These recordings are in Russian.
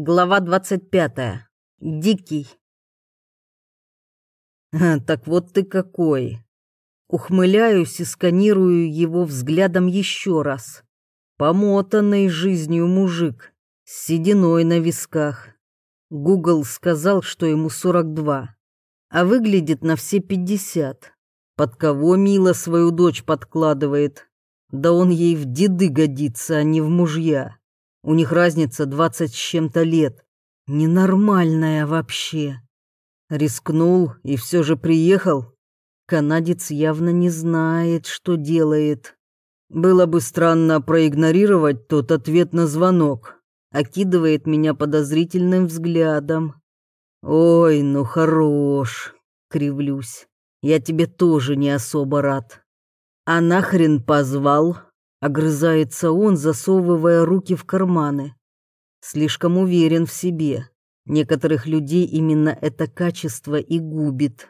Глава 25. Дикий. «А, «Так вот ты какой!» Ухмыляюсь и сканирую его взглядом еще раз. Помотанный жизнью мужик, с сединой на висках. Гугл сказал, что ему 42, а выглядит на все 50. Под кого Мила свою дочь подкладывает? Да он ей в деды годится, а не в мужья. У них разница двадцать с чем-то лет. Ненормальная вообще. Рискнул и все же приехал. Канадец явно не знает, что делает. Было бы странно проигнорировать тот ответ на звонок. Окидывает меня подозрительным взглядом. «Ой, ну хорош!» — кривлюсь. «Я тебе тоже не особо рад». «А нахрен позвал?» Огрызается он, засовывая руки в карманы. Слишком уверен в себе. Некоторых людей именно это качество и губит.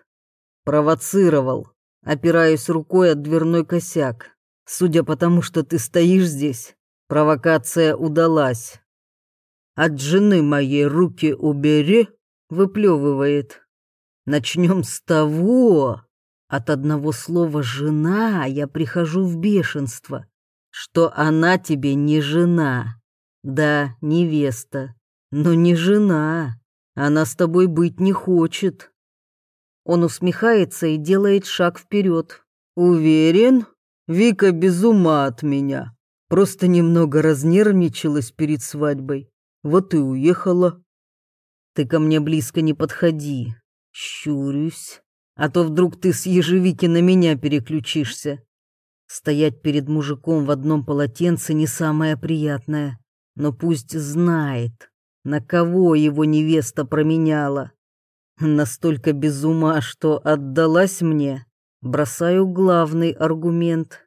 Провоцировал. Опираюсь рукой от дверной косяк. Судя по тому, что ты стоишь здесь, провокация удалась. От жены моей руки убери, выплевывает. Начнем с того. От одного слова «жена» я прихожу в бешенство что она тебе не жена. Да, невеста, но не жена. Она с тобой быть не хочет. Он усмехается и делает шаг вперед. Уверен? Вика без ума от меня. Просто немного разнервничалась перед свадьбой. Вот и уехала. Ты ко мне близко не подходи. Щурюсь. А то вдруг ты с ежевики на меня переключишься. Стоять перед мужиком в одном полотенце не самое приятное, но пусть знает, на кого его невеста променяла. Настолько без ума, что отдалась мне, бросаю главный аргумент.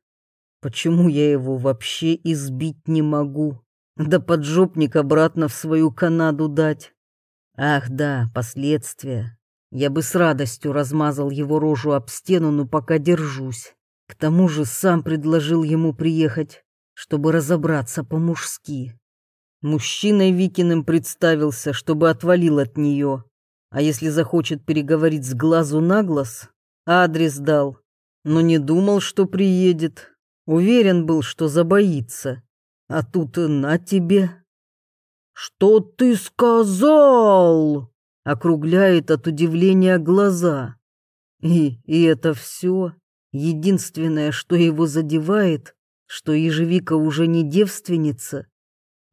Почему я его вообще избить не могу? Да поджопник обратно в свою Канаду дать. Ах да, последствия. Я бы с радостью размазал его рожу об стену, но пока держусь. К тому же сам предложил ему приехать, чтобы разобраться по-мужски. Мужчиной Викиным представился, чтобы отвалил от нее. А если захочет переговорить с глазу на глаз, адрес дал. Но не думал, что приедет. Уверен был, что забоится. А тут на тебе. «Что ты сказал?» Округляет от удивления глаза. И, и это все. Единственное, что его задевает, что ежевика уже не девственница.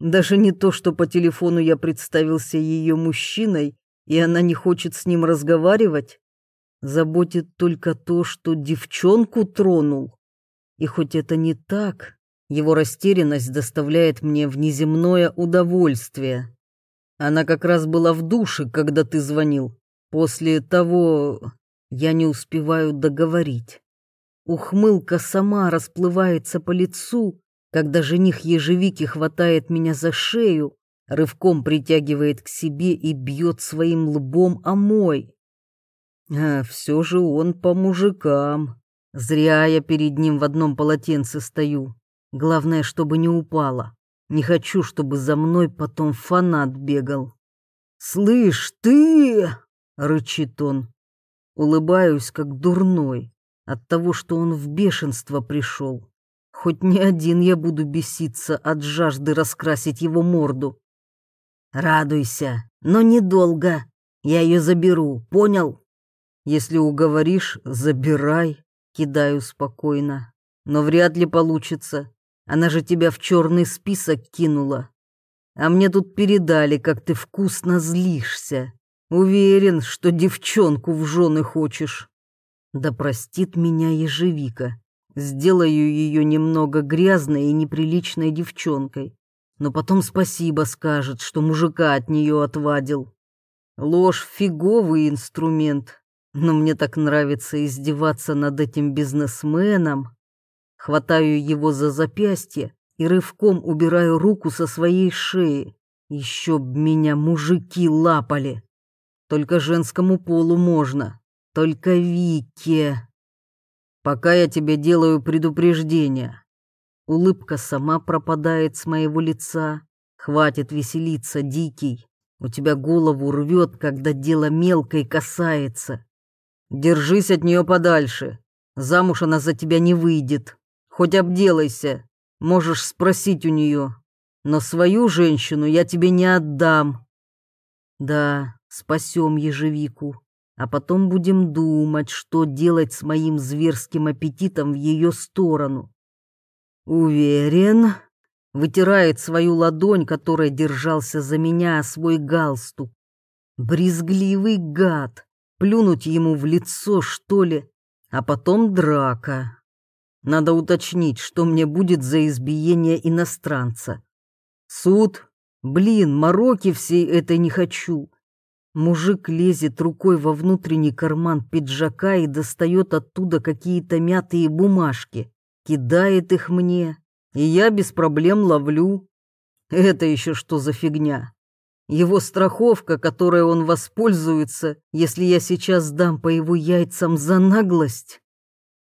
Даже не то, что по телефону я представился ее мужчиной, и она не хочет с ним разговаривать. Заботит только то, что девчонку тронул. И хоть это не так, его растерянность доставляет мне внеземное удовольствие. Она как раз была в душе, когда ты звонил. После того я не успеваю договорить. Ухмылка сама расплывается по лицу, когда жених ежевики хватает меня за шею, рывком притягивает к себе и бьет своим лбом о мой. А все же он по мужикам. Зря я перед ним в одном полотенце стою. Главное, чтобы не упала. Не хочу, чтобы за мной потом фанат бегал. «Слышь, ты!» — рычит он. Улыбаюсь, как дурной от того, что он в бешенство пришел. Хоть не один я буду беситься от жажды раскрасить его морду. Радуйся, но недолго. Я ее заберу, понял? Если уговоришь, забирай, кидаю спокойно. Но вряд ли получится. Она же тебя в черный список кинула. А мне тут передали, как ты вкусно злишься. Уверен, что девчонку в жены хочешь. Да простит меня ежевика. Сделаю ее немного грязной и неприличной девчонкой. Но потом спасибо скажет, что мужика от нее отвадил. Ложь — фиговый инструмент, но мне так нравится издеваться над этим бизнесменом. Хватаю его за запястье и рывком убираю руку со своей шеи. Еще б меня мужики лапали. Только женскому полу можно. Только Вике. Пока я тебе делаю предупреждение. Улыбка сама пропадает с моего лица. Хватит веселиться, дикий. У тебя голову рвет, когда дело мелкой касается. Держись от нее подальше. Замуж она за тебя не выйдет. Хоть обделайся. Можешь спросить у нее. Но свою женщину я тебе не отдам. Да, спасем ежевику. А потом будем думать, что делать с моим зверским аппетитом в ее сторону. Уверен, вытирает свою ладонь, которой держался за меня свой галстук. Брезгливый гад, плюнуть ему в лицо, что ли, а потом драка. Надо уточнить, что мне будет за избиение иностранца. Суд? Блин, мороки всей этой не хочу. Мужик лезет рукой во внутренний карман пиджака и достает оттуда какие-то мятые бумажки, кидает их мне, и я без проблем ловлю. Это еще что за фигня? Его страховка, которой он воспользуется, если я сдам дам по его яйцам за наглость.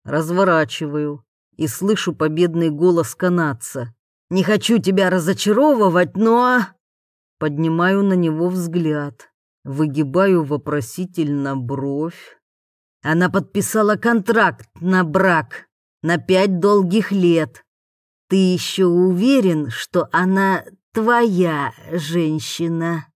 Разворачиваю и слышу победный голос канадца. «Не хочу тебя разочаровывать, но...» Поднимаю на него взгляд, выгибаю вопросительно бровь. Она подписала контракт на брак на пять долгих лет. Ты еще уверен, что она твоя женщина?»